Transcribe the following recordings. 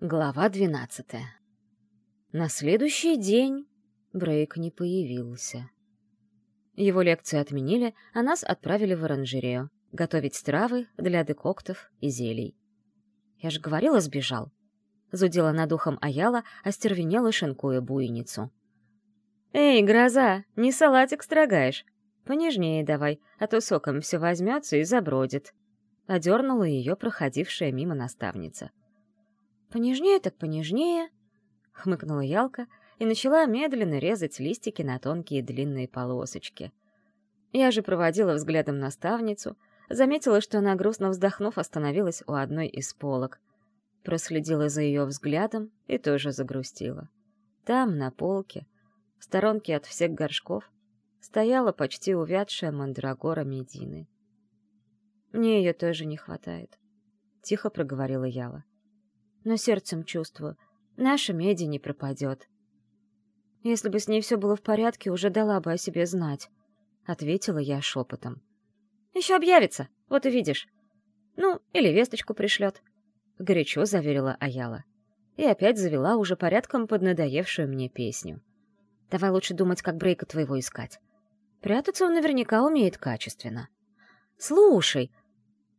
Глава двенадцатая. На следующий день Брейк не появился. Его лекцию отменили, а нас отправили в оранжерею готовить травы для декоктов и зелий. «Я же говорила, сбежал!» Зудила над ухом Аяла, остервенела, шинкуя буйницу. «Эй, гроза, не салатик строгаешь? Понежнее давай, а то соком все возьмется и забродит!» Одернула ее проходившая мимо наставница. «Понежнее так понежнее», — хмыкнула Ялка и начала медленно резать листики на тонкие длинные полосочки. Я же проводила взглядом наставницу, заметила, что она, грустно вздохнув, остановилась у одной из полок. Проследила за ее взглядом и тоже загрустила. Там, на полке, в сторонке от всех горшков, стояла почти увядшая мандрагора Медины. «Мне ее тоже не хватает», — тихо проговорила Яла но сердцем чувствую, наша меди не пропадет. Если бы с ней все было в порядке, уже дала бы о себе знать, — ответила я шепотом. Еще объявится, вот и видишь. Ну, или весточку пришлет, — горячо заверила Аяла. И опять завела уже порядком поднадоевшую мне песню. Давай лучше думать, как Брейка твоего искать. Прятаться он наверняка умеет качественно. Слушай,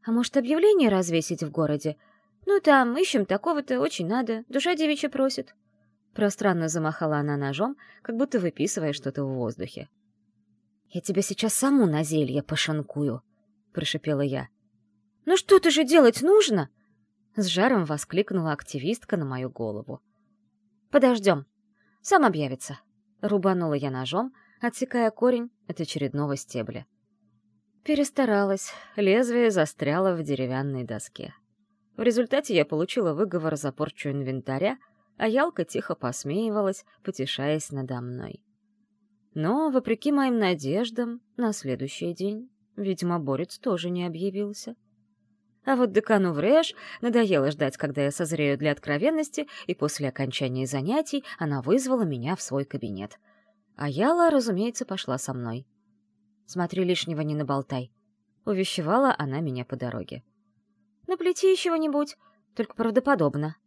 а может объявление развесить в городе — «Ну там, ищем такого-то, очень надо, душа девичья просит». Пространно замахала она ножом, как будто выписывая что-то в воздухе. «Я тебя сейчас саму на зелье пошанкую», — прошипела я. «Ну что-то же делать нужно!» С жаром воскликнула активистка на мою голову. «Подождем. Сам объявится», — рубанула я ножом, отсекая корень от очередного стебля. Перестаралась, лезвие застряло в деревянной доске. В результате я получила выговор за порчу инвентаря, а Ялка тихо посмеивалась, потешаясь надо мной. Но, вопреки моим надеждам, на следующий день, видимо, борец тоже не объявился. А вот декану Врэш надоело ждать, когда я созрею для откровенности, и после окончания занятий она вызвала меня в свой кабинет. А Яла, разумеется, пошла со мной. «Смотри, лишнего не наболтай», — увещевала она меня по дороге. Наплети чего-нибудь, только правдоподобно.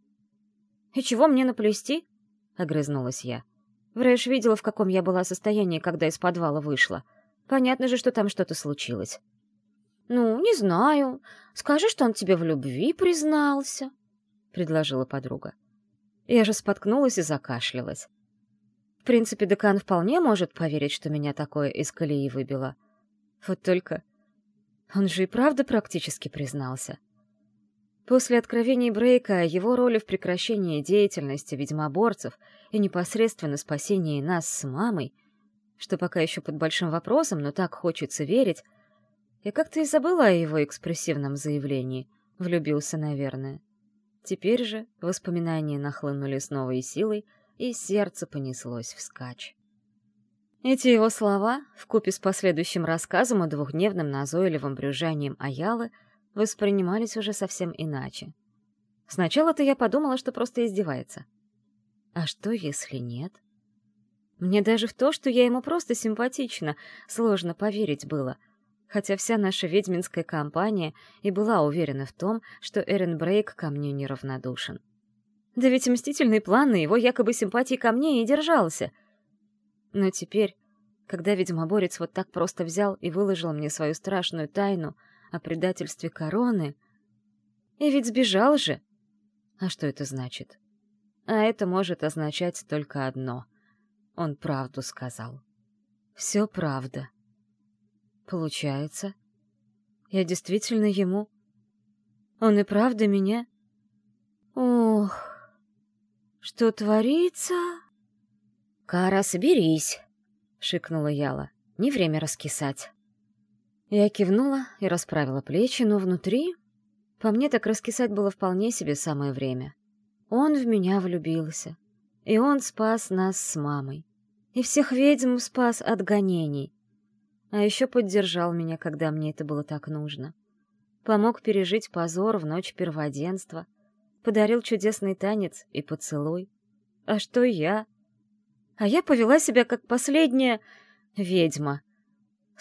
«И чего мне наплести?» — огрызнулась я. Врэш видела, в каком я была состоянии, когда из подвала вышла. Понятно же, что там что-то случилось. «Ну, не знаю. Скажи, что он тебе в любви признался», — предложила подруга. Я же споткнулась и закашлялась. В принципе, декан вполне может поверить, что меня такое из колеи выбило. Вот только он же и правда практически признался. После откровений Брейка о его роли в прекращении деятельности ведьмоборцев и непосредственно спасении нас с мамой, что пока еще под большим вопросом, но так хочется верить, я как-то и забыла о его экспрессивном заявлении. Влюбился, наверное. Теперь же воспоминания нахлынули с новой силой, и сердце понеслось вскачь. Эти его слова, вкупе с последующим рассказом о двухдневном назойливом брюжанием Аялы, воспринимались уже совсем иначе. Сначала-то я подумала, что просто издевается. А что, если нет? Мне даже в то, что я ему просто симпатична, сложно поверить было, хотя вся наша ведьминская компания и была уверена в том, что Эрен Брейк ко мне неравнодушен. Да ведь мстительный план на его якобы симпатии ко мне и держался. Но теперь, когда ведьмоборец вот так просто взял и выложил мне свою страшную тайну — о предательстве короны. И ведь сбежал же. А что это значит? А это может означать только одно. Он правду сказал. Все правда. Получается, я действительно ему... Он и правда меня... Ох, что творится? «Кара, соберись!» — шикнула Яла. «Не время раскисать». Я кивнула и расправила плечи, но внутри... По мне так раскисать было вполне себе самое время. Он в меня влюбился. И он спас нас с мамой. И всех ведьм спас от гонений. А еще поддержал меня, когда мне это было так нужно. Помог пережить позор в ночь перводенства. Подарил чудесный танец и поцелуй. А что я? А я повела себя как последняя ведьма —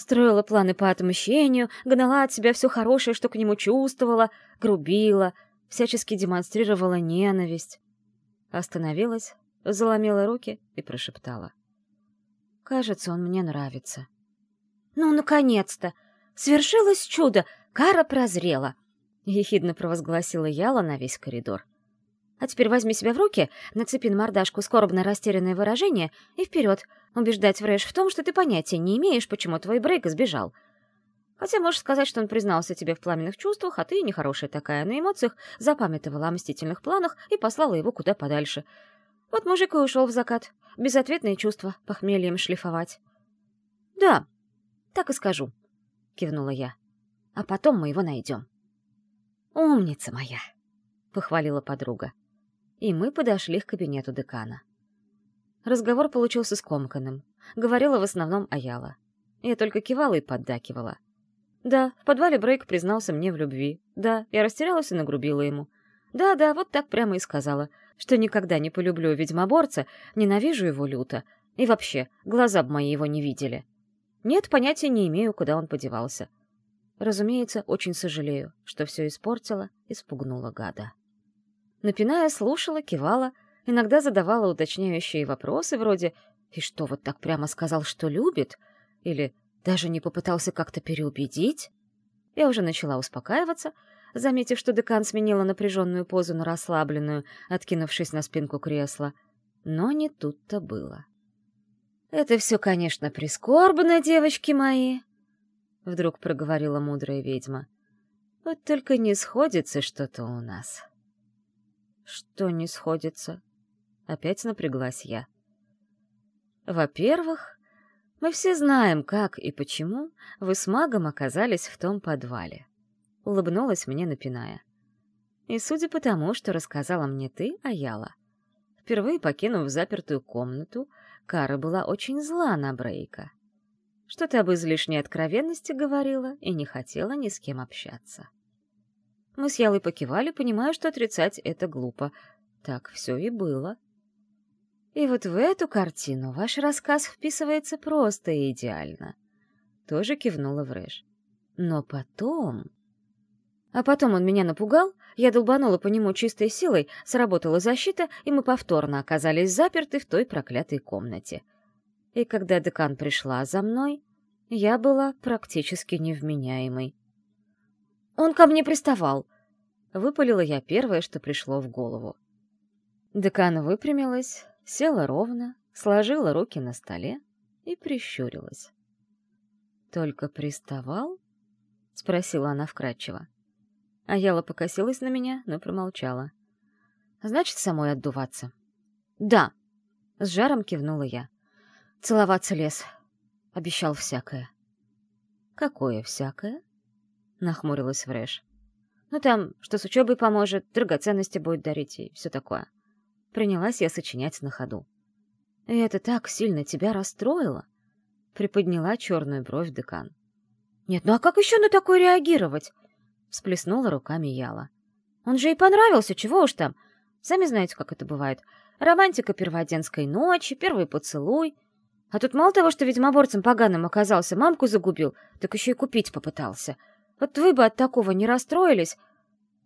Строила планы по отмщению, гнала от себя все хорошее, что к нему чувствовала, грубила, всячески демонстрировала ненависть. Остановилась, заломила руки и прошептала. «Кажется, он мне нравится». «Ну, наконец-то! Свершилось чудо! Кара прозрела!» — ехидно провозгласила Яла на весь коридор. «А теперь возьми себя в руки, нацепи на мордашку скорбно растерянное выражение и вперед, убеждать Врэш в том, что ты понятия не имеешь, почему твой Брейк сбежал. Хотя можешь сказать, что он признался тебе в пламенных чувствах, а ты, нехорошая такая на эмоциях, запамятовала о мстительных планах и послала его куда подальше. Вот мужик и ушел в закат. Безответные чувства, похмельем шлифовать. «Да, так и скажу», — кивнула я. «А потом мы его найдем». «Умница моя!» — похвалила подруга. И мы подошли к кабинету декана. Разговор получился скомканным. Говорила в основном Аяла. Я только кивала и поддакивала. Да, в подвале Брейк признался мне в любви. Да, я растерялась и нагрубила ему. Да-да, вот так прямо и сказала, что никогда не полюблю ведьмоборца, ненавижу его люто. И вообще, глаза бы мои его не видели. Нет, понятия не имею, куда он подевался. Разумеется, очень сожалею, что все испортила и спугнула гада. Напиная слушала, кивала, иногда задавала уточняющие вопросы вроде «И что, вот так прямо сказал, что любит?» или «Даже не попытался как-то переубедить?» Я уже начала успокаиваться, заметив, что декан сменила напряженную позу на расслабленную, откинувшись на спинку кресла. Но не тут-то было. «Это все, конечно, прискорбно, девочки мои», — вдруг проговорила мудрая ведьма. «Вот только не сходится что-то у нас». «Что не сходится?» — опять напряглась я. «Во-первых, мы все знаем, как и почему вы с магом оказались в том подвале улыбнулась мне, напиная. И судя по тому, что рассказала мне ты, Аяла, впервые покинув запертую комнату, Кара была очень зла на Брейка. Что-то об излишней откровенности говорила и не хотела ни с кем общаться. Мы с Ялой покивали, понимая, что отрицать это глупо. Так все и было. И вот в эту картину ваш рассказ вписывается просто и идеально. Тоже кивнула Врэш. Но потом... А потом он меня напугал, я долбанула по нему чистой силой, сработала защита, и мы повторно оказались заперты в той проклятой комнате. И когда декан пришла за мной, я была практически невменяемой. «Он ко мне приставал!» — выпалила я первое, что пришло в голову. Декан выпрямилась, села ровно, сложила руки на столе и прищурилась. «Только приставал?» — спросила она вкратчиво. Аяла покосилась на меня, но промолчала. «Значит, самой отдуваться?» «Да!» — с жаром кивнула я. «Целоваться лес. Обещал всякое». «Какое всякое?» — нахмурилась Врэш. «Ну там, что с учебой поможет, драгоценности будет дарить и все такое». Принялась я сочинять на ходу. «И это так сильно тебя расстроило?» — приподняла черную бровь декан. «Нет, ну а как еще на такое реагировать?» всплеснула руками Яла. «Он же и понравился, чего уж там. Сами знаете, как это бывает. Романтика перводенской ночи, первый поцелуй. А тут мало того, что ведьмоборцем поганым оказался, мамку загубил, так еще и купить попытался. Вот вы бы от такого не расстроились.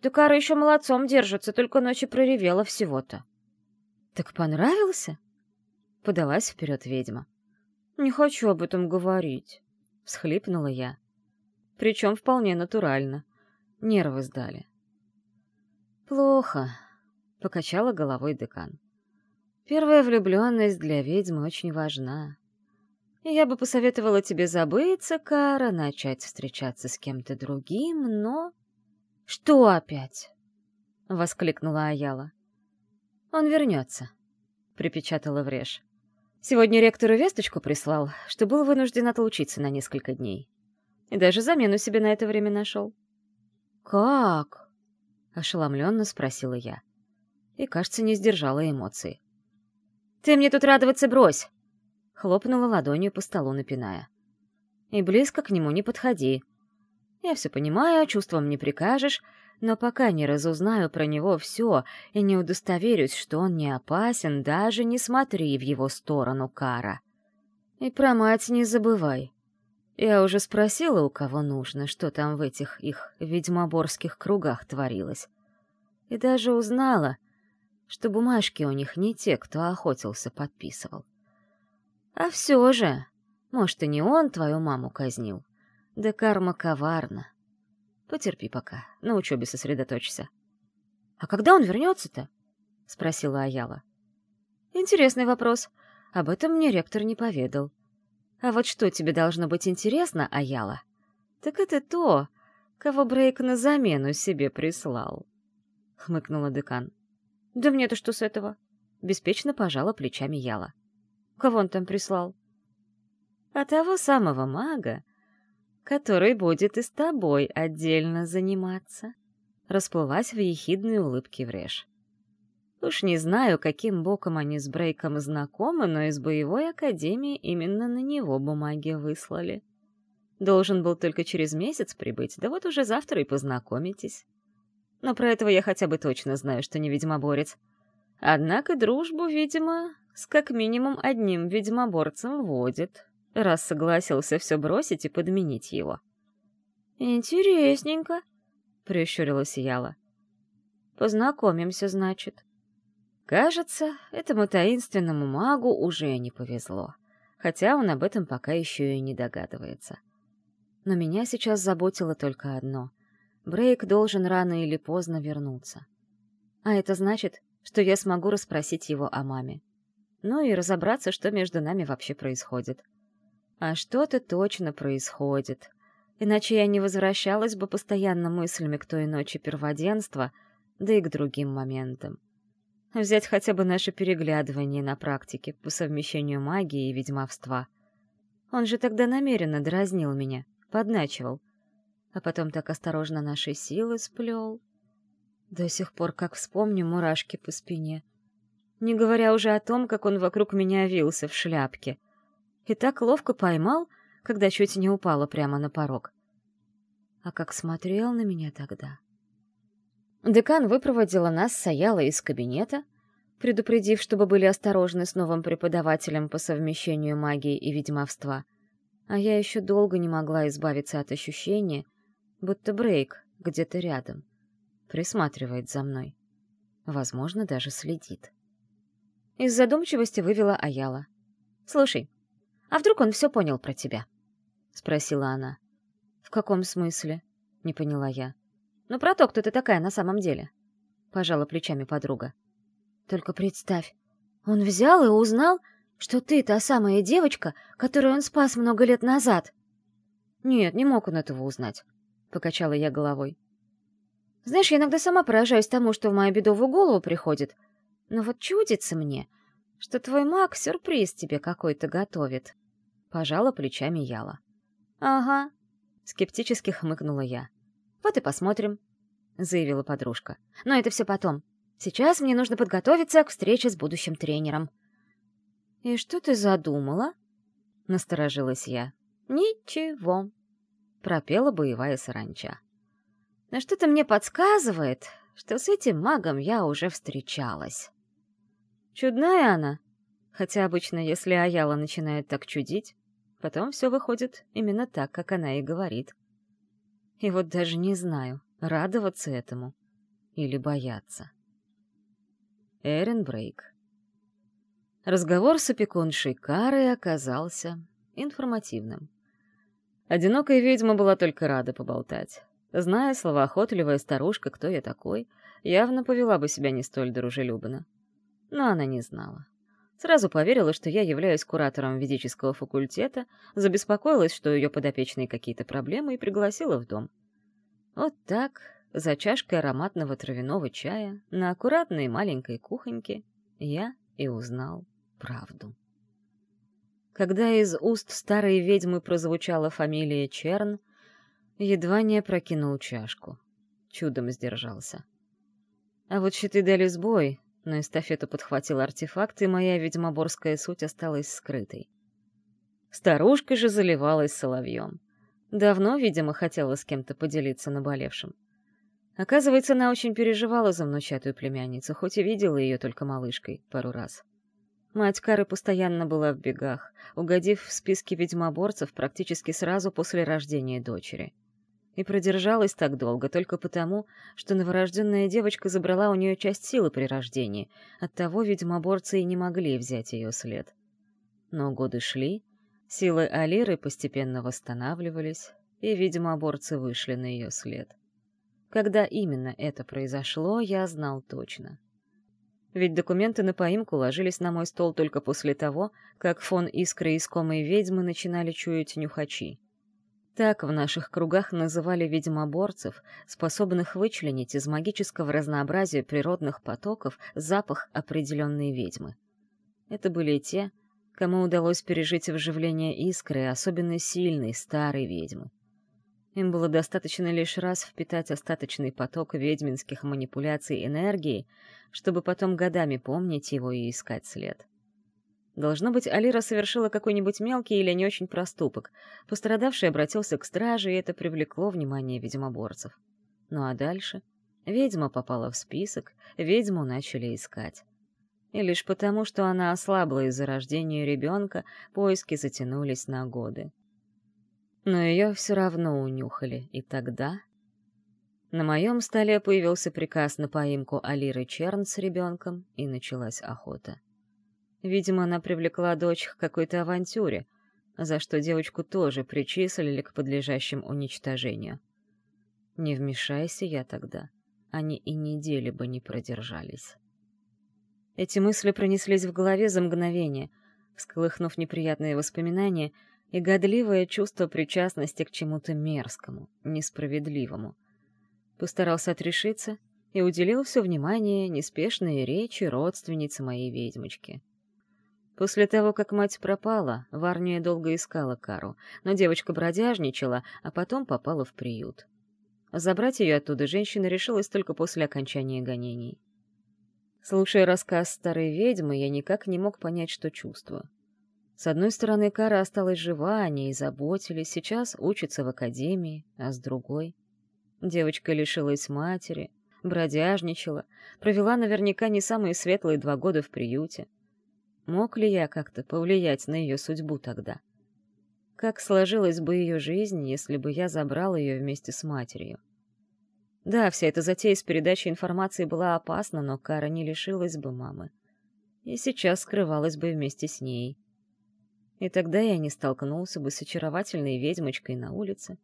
Да Кара еще молодцом держится, только ночью проревела всего-то». «Так понравился?» — подалась вперед ведьма. «Не хочу об этом говорить», — всхлипнула я. Причем вполне натурально. Нервы сдали. «Плохо», — покачала головой декан. «Первая влюбленность для ведьмы очень важна. Я бы посоветовала тебе забыться, Кара, начать встречаться с кем-то другим, но...» «Что опять?» — воскликнула Аяла. «Он вернется», — припечатала Вреш. «Сегодня ректору весточку прислал, что был вынужден отлучиться на несколько дней. И даже замену себе на это время нашел. «Как?» — ошеломленно спросила я. И, кажется, не сдержала эмоций. «Ты мне тут радоваться брось!» — хлопнула ладонью по столу, напиная. «И близко к нему не подходи. Я все понимаю, чувством не прикажешь, но пока не разузнаю про него все и не удостоверюсь, что он не опасен, даже не смотри в его сторону, Кара. И про мать не забывай. Я уже спросила, у кого нужно, что там в этих их ведьмоборских кругах творилось. И даже узнала, что бумажки у них не те, кто охотился, подписывал. А все же, может, и не он твою маму казнил. Да карма коварна. Потерпи пока, на учебе сосредоточься. — А когда он вернется-то? — спросила Аяла. — Интересный вопрос. Об этом мне ректор не поведал. А вот что тебе должно быть интересно, Аяла? Так это то, кого Брейк на замену себе прислал. — хмыкнула декан. — Да мне-то что с этого? — беспечно пожала плечами Яла. — Кого он там прислал? — А того самого мага, который будет и с тобой отдельно заниматься. Расплылась в ехидной улыбке Вреш. Уж не знаю, каким боком они с Брейком знакомы, но из боевой академии именно на него бумаги выслали. Должен был только через месяц прибыть, да вот уже завтра и познакомитесь. Но про этого я хотя бы точно знаю, что не ведьмоборец. Однако дружбу, видимо, с как минимум одним ведьмоборцем водит раз согласился все бросить и подменить его. «Интересненько», — прищурилась Яла. «Познакомимся, значит». Кажется, этому таинственному магу уже не повезло, хотя он об этом пока еще и не догадывается. Но меня сейчас заботило только одно — Брейк должен рано или поздно вернуться. А это значит, что я смогу расспросить его о маме. Ну и разобраться, что между нами вообще происходит. А что-то точно происходит. Иначе я не возвращалась бы постоянно мыслями к той ночи перводенства, да и к другим моментам. Взять хотя бы наше переглядывание на практике по совмещению магии и ведьмовства. Он же тогда намеренно дразнил меня, подначивал. А потом так осторожно наши силы сплел. До сих пор, как вспомню, мурашки по спине. Не говоря уже о том, как он вокруг меня вился в шляпке — и так ловко поймал, когда чуть не упала прямо на порог. А как смотрел на меня тогда. Декан выпроводила нас с Аялой из кабинета, предупредив, чтобы были осторожны с новым преподавателем по совмещению магии и ведьмовства. А я еще долго не могла избавиться от ощущения, будто Брейк где-то рядом, присматривает за мной. Возможно, даже следит. Из задумчивости вывела Аяла. «Слушай, а вдруг он все понял про тебя?» — спросила она. «В каком смысле?» — не поняла я. «Ну, про то, кто ты такая на самом деле», — пожала плечами подруга. «Только представь, он взял и узнал, что ты та самая девочка, которую он спас много лет назад». «Нет, не мог он этого узнать», — покачала я головой. «Знаешь, я иногда сама поражаюсь тому, что в мою бедовую голову приходит. Но вот чудится мне, что твой маг сюрприз тебе какой-то готовит. Пожала плечами Яла. Ага, скептически хмыкнула я. Вот и посмотрим, заявила подружка. Но это все потом. Сейчас мне нужно подготовиться к встрече с будущим тренером. И что ты задумала? Насторожилась я. Ничего, пропела боевая саранча. Но что-то мне подсказывает, что с этим магом я уже встречалась. Чудная она. Хотя обычно, если Аяла начинает так чудить, потом все выходит именно так, как она и говорит. И вот даже не знаю, радоваться этому или бояться. Эрин Брейк Разговор с опекуншей Карой оказался информативным. Одинокая ведьма была только рада поболтать. Зная словоохотливая старушка, кто я такой, явно повела бы себя не столь дружелюбно но она не знала. Сразу поверила, что я являюсь куратором ведического факультета, забеспокоилась, что ее подопечные какие-то проблемы, и пригласила в дом. Вот так, за чашкой ароматного травяного чая, на аккуратной маленькой кухоньке, я и узнал правду. Когда из уст старой ведьмы прозвучала фамилия Черн, едва не опрокинул чашку. Чудом сдержался. А вот щиты дали сбой, но эстафету подхватил артефакт, и моя ведьмоборская суть осталась скрытой. Старушка же заливалась соловьем. Давно, видимо, хотела с кем-то поделиться наболевшим. Оказывается, она очень переживала за внучатую племянницу, хоть и видела ее только малышкой пару раз. Мать Кары постоянно была в бегах, угодив в списки ведьмоборцев практически сразу после рождения дочери. И продержалась так долго только потому, что новорожденная девочка забрала у нее часть силы при рождении, оттого ведьмоборцы и не могли взять ее след. Но годы шли, силы Алиры постепенно восстанавливались, и ведьмоборцы вышли на ее след. Когда именно это произошло, я знал точно. Ведь документы на поимку ложились на мой стол только после того, как фон искры искомой ведьмы начинали чуять нюхачи. Так в наших кругах называли ведьмоборцев, способных вычленить из магического разнообразия природных потоков запах определенной ведьмы. Это были те, кому удалось пережить вживление искры особенно сильной старой ведьмы. Им было достаточно лишь раз впитать остаточный поток ведьминских манипуляций энергии, чтобы потом годами помнить его и искать след. Должно быть, Алира совершила какой-нибудь мелкий или не очень проступок. Пострадавший обратился к страже, и это привлекло внимание ведьмоборцев. Ну а дальше? Ведьма попала в список, ведьму начали искать. И лишь потому, что она ослабла из-за рождения ребенка, поиски затянулись на годы. Но ее все равно унюхали, и тогда... На моем столе появился приказ на поимку Алиры Черн с ребенком, и началась охота. Видимо, она привлекла дочь к какой-то авантюре, за что девочку тоже причислили к подлежащим уничтожению. Не вмешайся я тогда, они и недели бы не продержались. Эти мысли пронеслись в голове за мгновение, всколыхнув неприятные воспоминания и годливое чувство причастности к чему-то мерзкому, несправедливому. Постарался отрешиться и уделил все внимание неспешной речи родственницы моей ведьмочки. После того, как мать пропала, Варния долго искала Кару, но девочка бродяжничала, а потом попала в приют. Забрать ее оттуда женщина решилась только после окончания гонений. Слушая рассказ старой ведьмы, я никак не мог понять, что чувствую. С одной стороны, Кара осталась жива, они и заботились, сейчас учится в академии, а с другой... Девочка лишилась матери, бродяжничала, провела наверняка не самые светлые два года в приюте. Мог ли я как-то повлиять на ее судьбу тогда? Как сложилась бы ее жизнь, если бы я забрал ее вместе с матерью? Да, вся эта затея с передачей информации была опасна, но Кара не лишилась бы мамы. И сейчас скрывалась бы вместе с ней. И тогда я не столкнулся бы с очаровательной ведьмочкой на улице,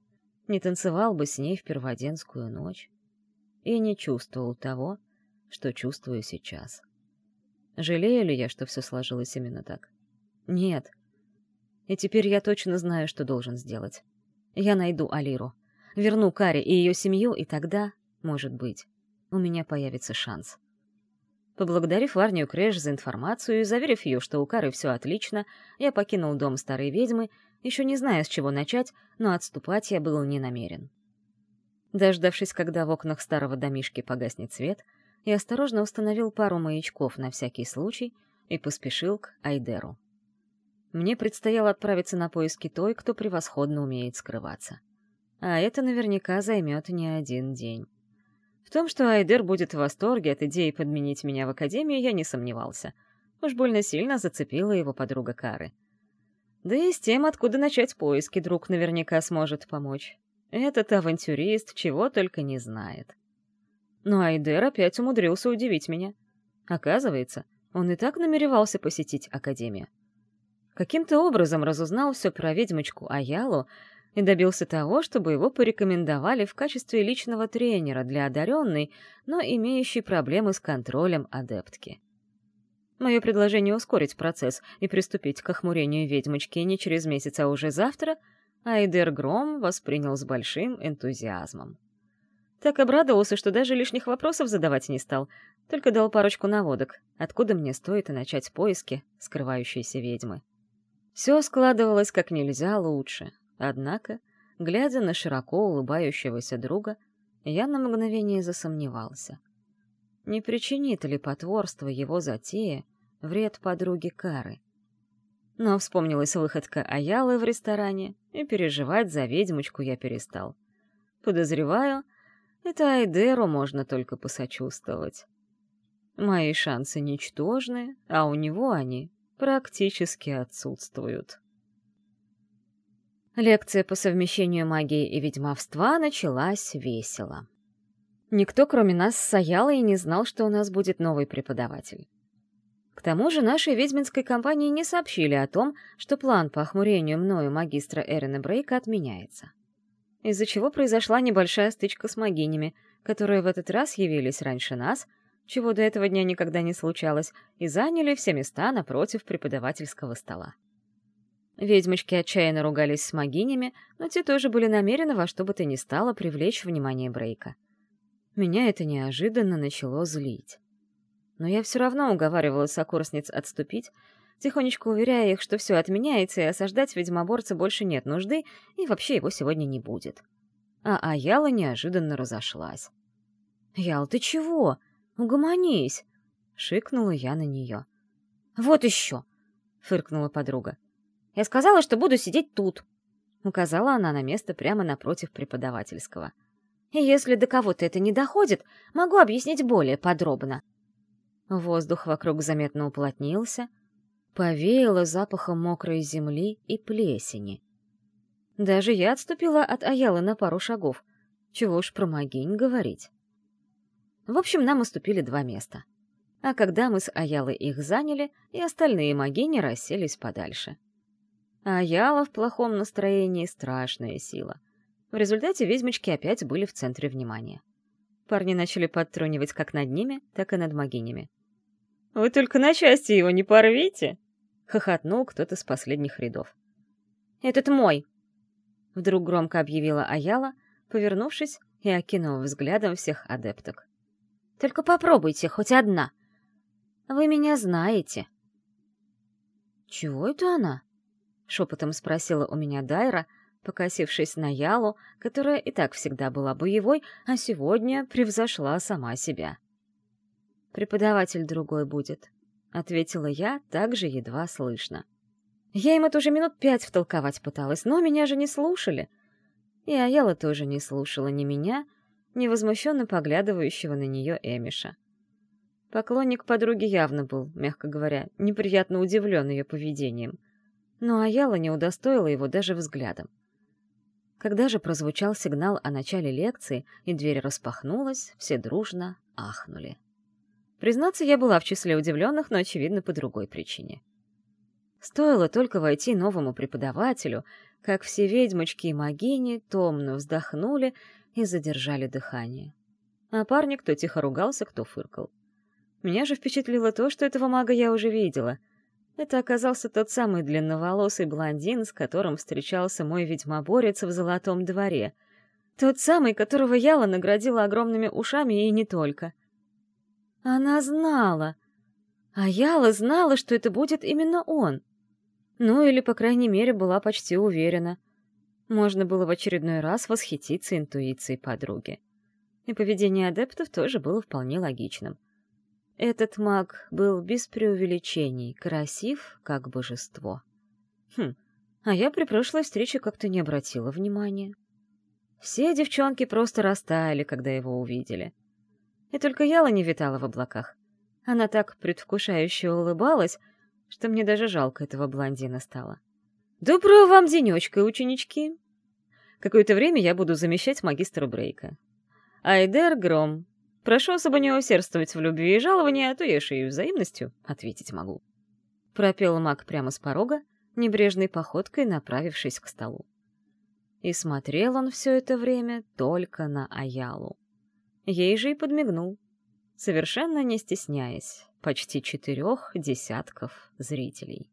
не танцевал бы с ней в перводенскую ночь и не чувствовал того, что чувствую сейчас. Жалею ли я, что все сложилось именно так? Нет. И теперь я точно знаю, что должен сделать. Я найду Алиру, верну Каре и ее семью, и тогда, может быть, у меня появится шанс. Поблагодарив Варнию Крэш за информацию и заверив ее, что у Кары все отлично, я покинул дом старой ведьмы, еще не зная, с чего начать, но отступать я был не намерен. Дождавшись, когда в окнах старого домишки погаснет свет, я осторожно установил пару маячков на всякий случай и поспешил к Айдеру. Мне предстояло отправиться на поиски той, кто превосходно умеет скрываться. А это наверняка займет не один день. В том, что Айдер будет в восторге от идеи подменить меня в Академию, я не сомневался. Уж больно сильно зацепила его подруга Кары. Да и с тем, откуда начать поиски, друг наверняка сможет помочь. Этот авантюрист чего только не знает. Но Айдер опять умудрился удивить меня. Оказывается, он и так намеревался посетить Академию. Каким-то образом разузнал все про ведьмочку Аялу и добился того, чтобы его порекомендовали в качестве личного тренера для одаренной, но имеющей проблемы с контролем адептки. Мое предложение ускорить процесс и приступить к охмурению ведьмочки не через месяц, а уже завтра, Айдер Гром воспринял с большим энтузиазмом. Так обрадовался, что даже лишних вопросов задавать не стал, только дал парочку наводок, откуда мне стоит и начать поиски скрывающейся ведьмы. Все складывалось как нельзя лучше, однако, глядя на широко улыбающегося друга, я на мгновение засомневался. Не причинит ли потворство его затея вред подруге Кары? Но вспомнилась выходка Аялы в ресторане, и переживать за ведьмочку я перестал. Подозреваю, это Айдеру можно только посочувствовать. Мои шансы ничтожны, а у него они практически отсутствуют. Лекция по совмещению магии и ведьмовства началась весело. Никто, кроме нас, с Аялой не знал, что у нас будет новый преподаватель. К тому же нашей ведьминской компании не сообщили о том, что план по охмурению мною магистра Эрена Брейка отменяется. Из-за чего произошла небольшая стычка с магинями, которые в этот раз явились раньше нас, чего до этого дня никогда не случалось, и заняли все места напротив преподавательского стола. Ведьмочки отчаянно ругались с магинями, но те тоже были намерены во что бы то ни стало привлечь внимание Брейка. Меня это неожиданно начало злить. Но я все равно уговаривала сокурсниц отступить, тихонечко уверяя их, что все отменяется и осаждать ведьмоборца больше нет нужды, и вообще его сегодня не будет. А Аяла неожиданно разошлась. «Ял, ты чего? Угомонись!» — шикнула я на нее. «Вот еще!» — фыркнула подруга. Я сказала, что буду сидеть тут. Указала она на место прямо напротив преподавательского. И если до кого-то это не доходит, могу объяснить более подробно. Воздух вокруг заметно уплотнился, повеяло запахом мокрой земли и плесени. Даже я отступила от Аялы на пару шагов. Чего уж про могинь говорить. В общем, нам уступили два места. А когда мы с Аялой их заняли, и остальные могини расселись подальше. А Яла в плохом настроении — страшная сила. В результате ведьмочки опять были в центре внимания. Парни начали подтрунивать как над ними, так и над могинями. «Вы только на части его не порвите!» — хохотнул кто-то с последних рядов. «Этот мой!» — вдруг громко объявила Аяла, повернувшись и окинув взглядом всех адепток. «Только попробуйте, хоть одна. Вы меня знаете». «Чего это она?» шепотом спросила у меня Дайра, покосившись на Ялу, которая и так всегда была боевой, а сегодня превзошла сама себя. «Преподаватель другой будет», — ответила я, также едва слышно. Я им это уже минут пять втолковать пыталась, но меня же не слушали. И Аяла тоже не слушала ни меня, ни возмущенно поглядывающего на нее Эмиша. Поклонник подруги явно был, мягко говоря, неприятно удивлен ее поведением — но Аяла не удостоила его даже взглядом. Когда же прозвучал сигнал о начале лекции, и дверь распахнулась, все дружно ахнули. Признаться, я была в числе удивленных, но, очевидно, по другой причине. Стоило только войти новому преподавателю, как все ведьмочки и магини томно вздохнули и задержали дыхание. А парни кто тихо ругался, кто фыркал. Меня же впечатлило то, что этого мага я уже видела — это оказался тот самый длинноволосый блондин, с которым встречался мой ведьмоборец в Золотом дворе. Тот самый, которого Яла наградила огромными ушами и не только. Она знала. А Яла знала, что это будет именно он. Ну, или, по крайней мере, была почти уверена. Можно было в очередной раз восхититься интуицией подруги. И поведение адептов тоже было вполне логичным. Этот маг был без преувеличений, красив, как божество. Хм, а я при прошлой встрече как-то не обратила внимания. Все девчонки просто растаяли, когда его увидели. И только Яла не витала в облаках. Она так предвкушающе улыбалась, что мне даже жалко этого блондина стало. «Доброго вам денечка, ученички!» Какое-то время я буду замещать магистра Брейка. Айдер Гром, Прошу особо не усердствовать в любви и жаловании, а то я и взаимностью ответить могу. Пропел маг прямо с порога, небрежной походкой направившись к столу. И смотрел он все это время только на Аялу. Ей же и подмигнул, совершенно не стесняясь почти четырех десятков зрителей.